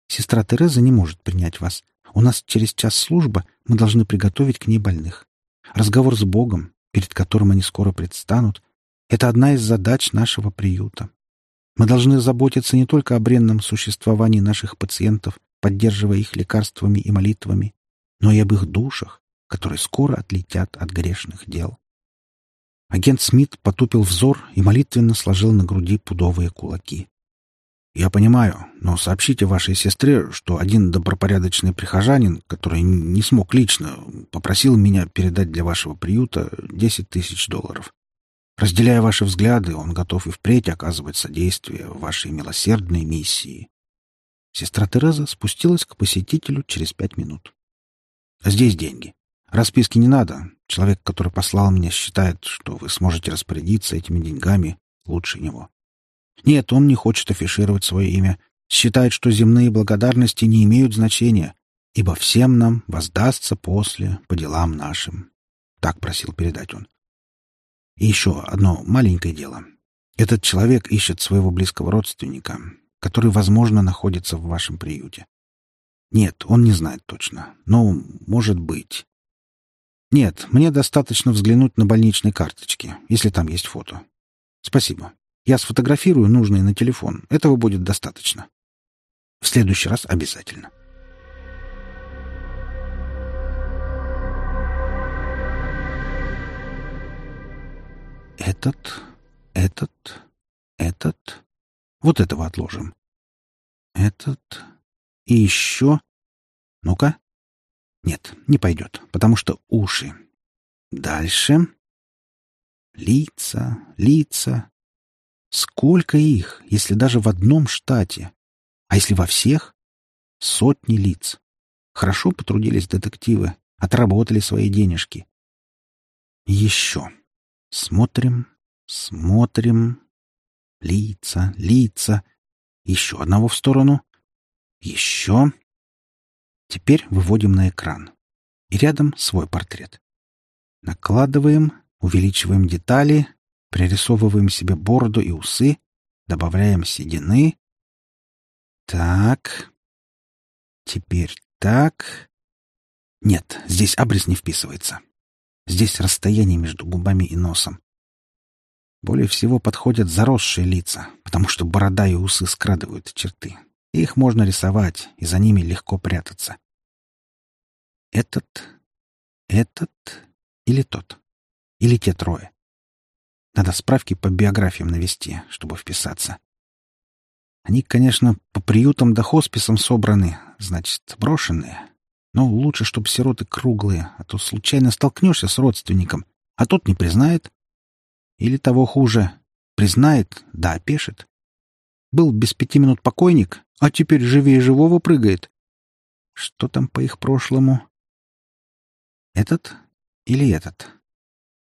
Сестра Тереза не может принять вас. У нас через час служба, мы должны приготовить к ней больных. Разговор с Богом, перед которым они скоро предстанут, это одна из задач нашего приюта. Мы должны заботиться не только о бренном существовании наших пациентов, поддерживая их лекарствами и молитвами, но и об их душах, которые скоро отлетят от грешных дел. Агент Смит потупил взор и молитвенно сложил на груди пудовые кулаки. «Я понимаю, но сообщите вашей сестре, что один добропорядочный прихожанин, который не смог лично, попросил меня передать для вашего приюта десять тысяч долларов. Разделяя ваши взгляды, он готов и впредь оказывать содействие вашей милосердной миссии. Сестра Тереза спустилась к посетителю через пять минут. «Здесь деньги. Расписки не надо. Человек, который послал меня, считает, что вы сможете распорядиться этими деньгами лучше него. Нет, он не хочет афишировать свое имя. Считает, что земные благодарности не имеют значения, ибо всем нам воздастся после по делам нашим. Так просил передать он. И еще одно маленькое дело. Этот человек ищет своего близкого родственника, который, возможно, находится в вашем приюте. Нет, он не знает точно, но может быть. Нет, мне достаточно взглянуть на больничные карточки, если там есть фото. Спасибо. Я сфотографирую нужные на телефон. Этого будет достаточно. В следующий раз обязательно. Этот, этот, этот. Вот этого отложим. Этот и еще... Ну-ка. Нет, не пойдет, потому что уши. Дальше. Лица, лица. Сколько их, если даже в одном штате? А если во всех? Сотни лиц. Хорошо потрудились детективы, отработали свои денежки. Еще. Смотрим, смотрим. Лица, лица. Еще одного в сторону. Еще. Теперь выводим на экран. И рядом свой портрет. Накладываем, увеличиваем детали, пририсовываем себе бороду и усы, добавляем седины. Так. Теперь так. Нет, здесь абрис не вписывается. Здесь расстояние между губами и носом. Более всего подходят заросшие лица, потому что борода и усы скрадывают черты. Их можно рисовать, и за ними легко прятаться. Этот, этот или тот? Или те трое? Надо справки по биографиям навести, чтобы вписаться. Они, конечно, по приютам да хосписам собраны, значит, брошенные. Но лучше, чтобы сироты круглые, а то случайно столкнешься с родственником, а тот не признает, или того хуже, признает, да опешит. Был без пяти минут покойник, а теперь живее живого прыгает. Что там по их прошлому? Этот или этот?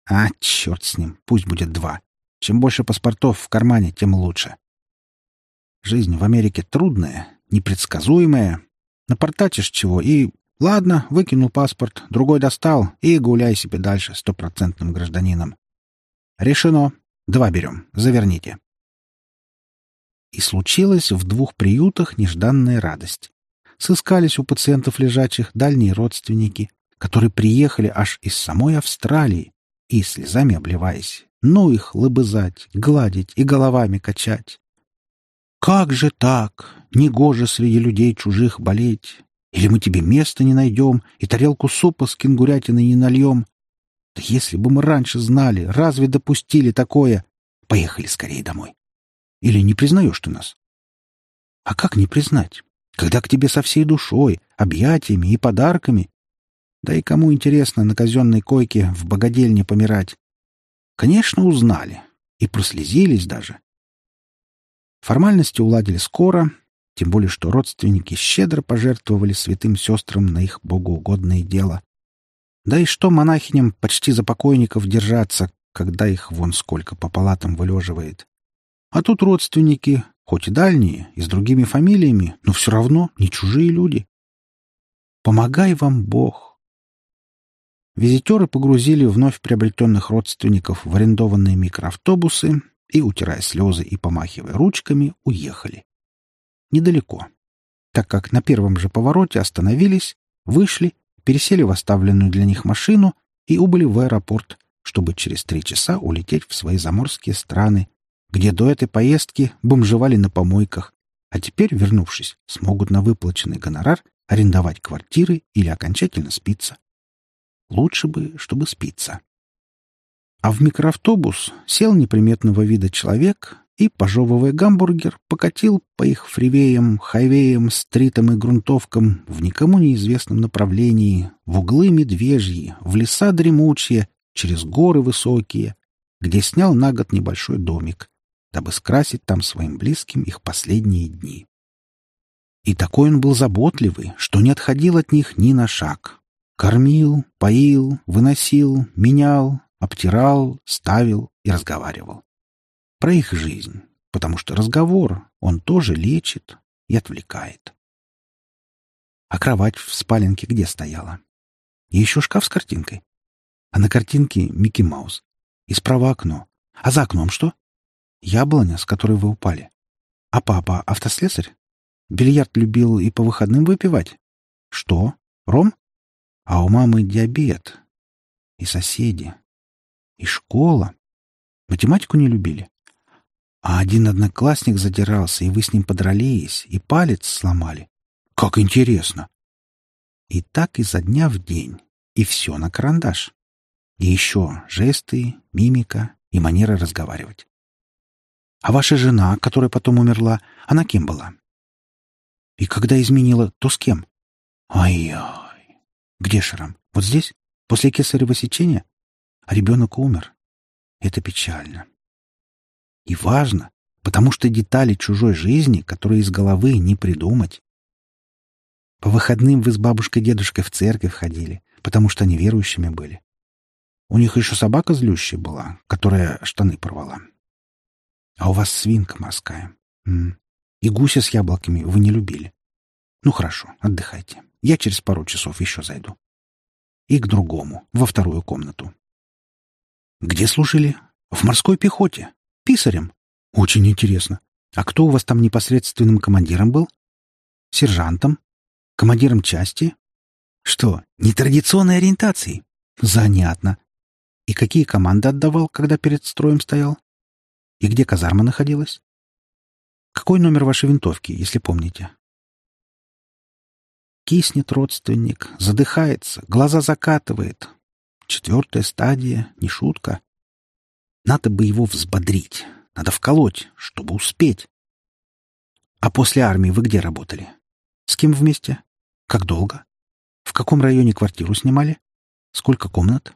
А, черт с ним, пусть будет два. Чем больше паспортов в кармане, тем лучше. Жизнь в Америке трудная, непредсказуемая. Напортачишь чего и Ладно, выкинул паспорт, другой достал и гуляй себе дальше стопроцентным гражданином. Решено. Два берем. Заверните. И случилась в двух приютах нежданная радость. Сыскались у пациентов лежачих дальние родственники, которые приехали аж из самой Австралии и, слезами обливаясь, ну их лобызать, гладить и головами качать. Как же так? Негоже среди людей чужих болеть. Или мы тебе места не найдем и тарелку супа с кенгурятиной не нальем? Да если бы мы раньше знали, разве допустили такое? Поехали скорее домой. Или не признаешь ты нас? А как не признать, когда к тебе со всей душой, объятиями и подарками? Да и кому интересно на казенной койке в богадельне помирать? Конечно, узнали. И прослезились даже. Формальности уладили скоро, тем более что родственники щедро пожертвовали святым сестрам на их богоугодное дело. Да и что монахиням почти за покойников держаться, когда их вон сколько по палатам вылеживает. А тут родственники, хоть и дальние, и с другими фамилиями, но все равно не чужие люди. Помогай вам Бог. Визитеры погрузили вновь приобретенных родственников в арендованные микроавтобусы и, утирая слезы и помахивая ручками, уехали. Недалеко, так как на первом же повороте остановились, вышли, пересели в оставленную для них машину и убыли в аэропорт, чтобы через три часа улететь в свои заморские страны, где до этой поездки бомжевали на помойках, а теперь, вернувшись, смогут на выплаченный гонорар арендовать квартиры или окончательно спиться. Лучше бы, чтобы спиться. А в микроавтобус сел неприметного вида человек и, пожевывая гамбургер, покатил по их фривеям, хайвеям, стритам и грунтовкам в никому неизвестном направлении, в углы медвежьи, в леса дремучие, через горы высокие, где снял на год небольшой домик, дабы скрасить там своим близким их последние дни. И такой он был заботливый, что не отходил от них ни на шаг. Кормил, поил, выносил, менял, обтирал, ставил и разговаривал. Про их жизнь, потому что разговор он тоже лечит и отвлекает. А кровать в спаленке где стояла? И еще шкаф с картинкой. А на картинке Микки Маус. И справа окно. А за окном что? Яблоня, с которой вы упали. А папа автослесарь? Бильярд любил и по выходным выпивать. Что? Ром? А у мамы диабет. И соседи. И школа. Математику не любили. А один одноклассник задирался, и вы с ним подрались, и палец сломали. Как интересно! И так изо дня в день. И все на карандаш. И еще жесты, мимика и манера разговаривать. А ваша жена, которая потом умерла, она кем была? И когда изменила, то с кем? Ай-ай. Где шрам? Вот здесь? После кесарево сечения? а ребенок умер. Это печально. И важно, потому что детали чужой жизни, которые из головы не придумать. По выходным вы с бабушкой-дедушкой в церковь ходили, потому что они верующими были. У них еще собака злющая была, которая штаны порвала. А у вас свинка морская. М -м. И гуся с яблоками вы не любили. Ну хорошо, отдыхайте. Я через пару часов еще зайду. И к другому, во вторую комнату. Где служили? В морской пехоте. Писарем. Очень интересно. А кто у вас там непосредственным командиром был? Сержантом? Командиром части? Что, нетрадиционной ориентации? Занятно. И какие команды отдавал, когда перед строем стоял? И где казарма находилась? Какой номер вашей винтовки, если помните? Киснет родственник, задыхается, глаза закатывает, Четвертая стадия, не шутка. Надо бы его взбодрить, надо вколоть, чтобы успеть. А после армии вы где работали? С кем вместе? Как долго? В каком районе квартиру снимали? Сколько комнат?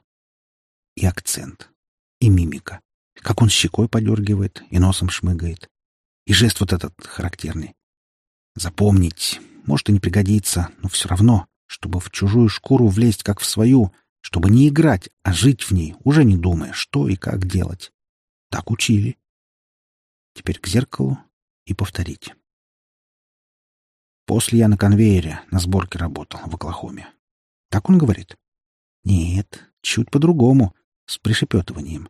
И акцент, и мимика. Как он щекой подергивает и носом шмыгает. И жест вот этот характерный. Запомнить. Может и не пригодится, но все равно, чтобы в чужую шкуру влезть, как в свою, чтобы не играть, а жить в ней, уже не думая, что и как делать. Так учили. Теперь к зеркалу и повторить. После я на конвейере на сборке работал в Оклахоме. Так он говорит? Нет, чуть по-другому, с пришепетыванием.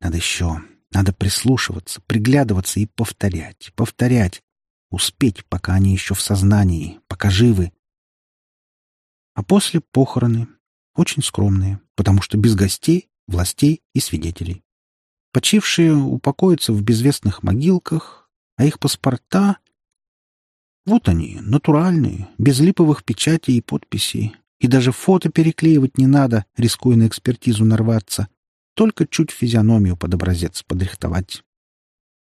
Надо еще, надо прислушиваться, приглядываться и повторять, повторять. Успеть, пока они еще в сознании, пока живы. А после похороны, очень скромные, потому что без гостей, властей и свидетелей. Почившие упокоятся в безвестных могилках, а их паспорта... Вот они, натуральные, без липовых печатей и подписей. И даже фото переклеивать не надо, рискуя на экспертизу нарваться. Только чуть физиономию под образец подрихтовать.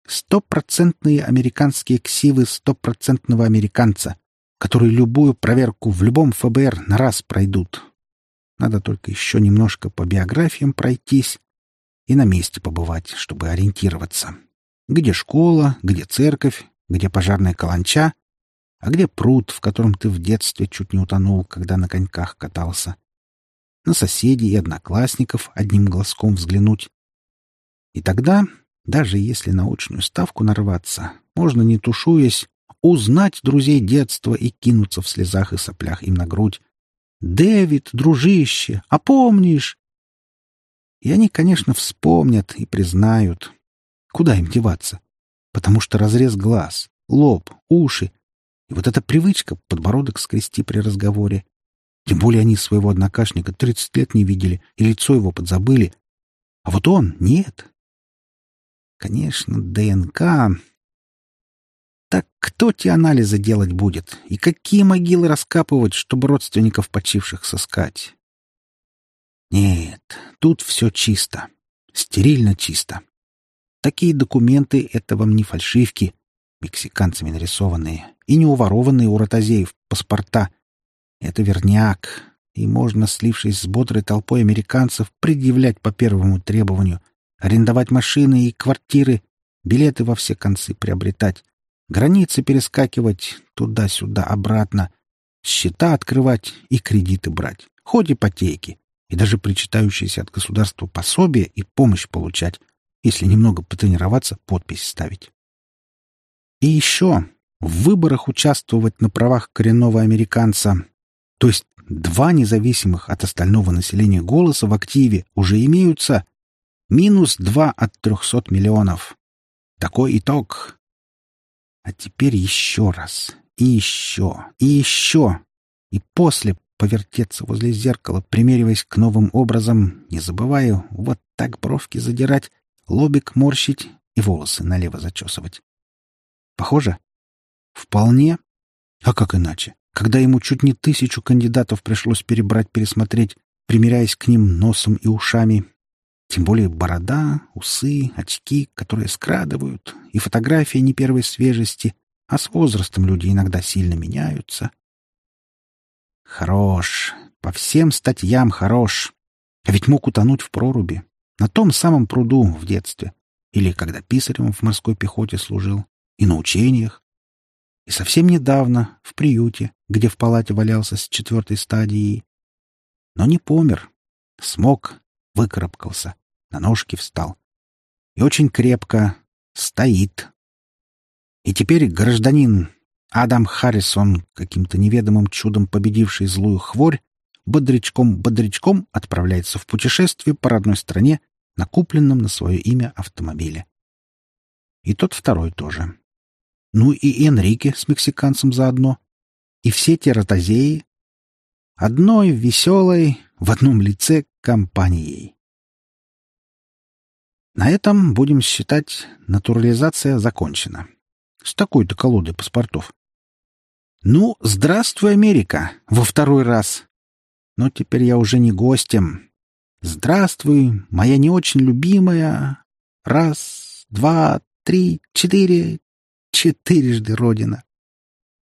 Стопроцентные американские ксивы стопроцентного американца, которые любую проверку в любом ФБР на раз пройдут. Надо только еще немножко по биографиям пройтись, и на месте побывать, чтобы ориентироваться. Где школа, где церковь, где пожарная каланча, а где пруд, в котором ты в детстве чуть не утонул, когда на коньках катался. На соседей и одноклассников одним глазком взглянуть. И тогда, даже если на очную ставку нарваться, можно, не тушуясь, узнать друзей детства и кинуться в слезах и соплях им на грудь. «Дэвид, дружище, а помнишь? И они, конечно, вспомнят и признают. Куда им деваться? Потому что разрез глаз, лоб, уши и вот эта привычка подбородок скрести при разговоре. Тем более они своего однокашника тридцать лет не видели и лицо его подзабыли. А вот он — нет. Конечно, ДНК... Так кто те анализы делать будет? И какие могилы раскапывать, чтобы родственников почивших сыскать? Нет, тут все чисто. Стерильно чисто. Такие документы — это вам не фальшивки, мексиканцами нарисованные, и не уворованные у ротозеев паспорта. Это верняк, и можно, слившись с бодрой толпой американцев, предъявлять по первому требованию, арендовать машины и квартиры, билеты во все концы приобретать, границы перескакивать туда-сюда обратно, счета открывать и кредиты брать, хоть ипотеки и даже причитающиеся от государства пособия и помощь получать, если немного потренироваться, подпись ставить. И еще в выборах участвовать на правах коренного американца, то есть два независимых от остального населения голоса в активе уже имеются, минус два от трехсот миллионов. Такой итог. А теперь еще раз, и еще, и еще. И после повертеться возле зеркала, примериваясь к новым образам, не забывая вот так бровки задирать, лобик морщить и волосы налево зачесывать. Похоже? Вполне. А как иначе? Когда ему чуть не тысячу кандидатов пришлось перебрать, пересмотреть, примеряясь к ним носом и ушами. Тем более борода, усы, очки, которые скрадывают, и фотография не первой свежести, а с возрастом люди иногда сильно меняются. Хорош. По всем статьям хорош. А ведь мог утонуть в проруби. На том самом пруду в детстве. Или когда писарем в морской пехоте служил. И на учениях. И совсем недавно в приюте, где в палате валялся с четвертой стадией. Но не помер. Смог, выкарабкался, на ножки встал. И очень крепко стоит. И теперь гражданин Адам Харрисон, каким-то неведомым чудом победивший злую хворь, бодрячком-бодрячком отправляется в путешествие по родной стране на купленном на свое имя автомобиле. И тот второй тоже. Ну и Энрике с мексиканцем заодно. И все те ротозеи. Одной веселой, в одном лице компанией. На этом, будем считать, натурализация закончена. С такой-то колодой паспортов. Ну, здравствуй, Америка, во второй раз. Но теперь я уже не гостем. Здравствуй, моя не очень любимая. Раз, два, три, четыре. Четырежды Родина.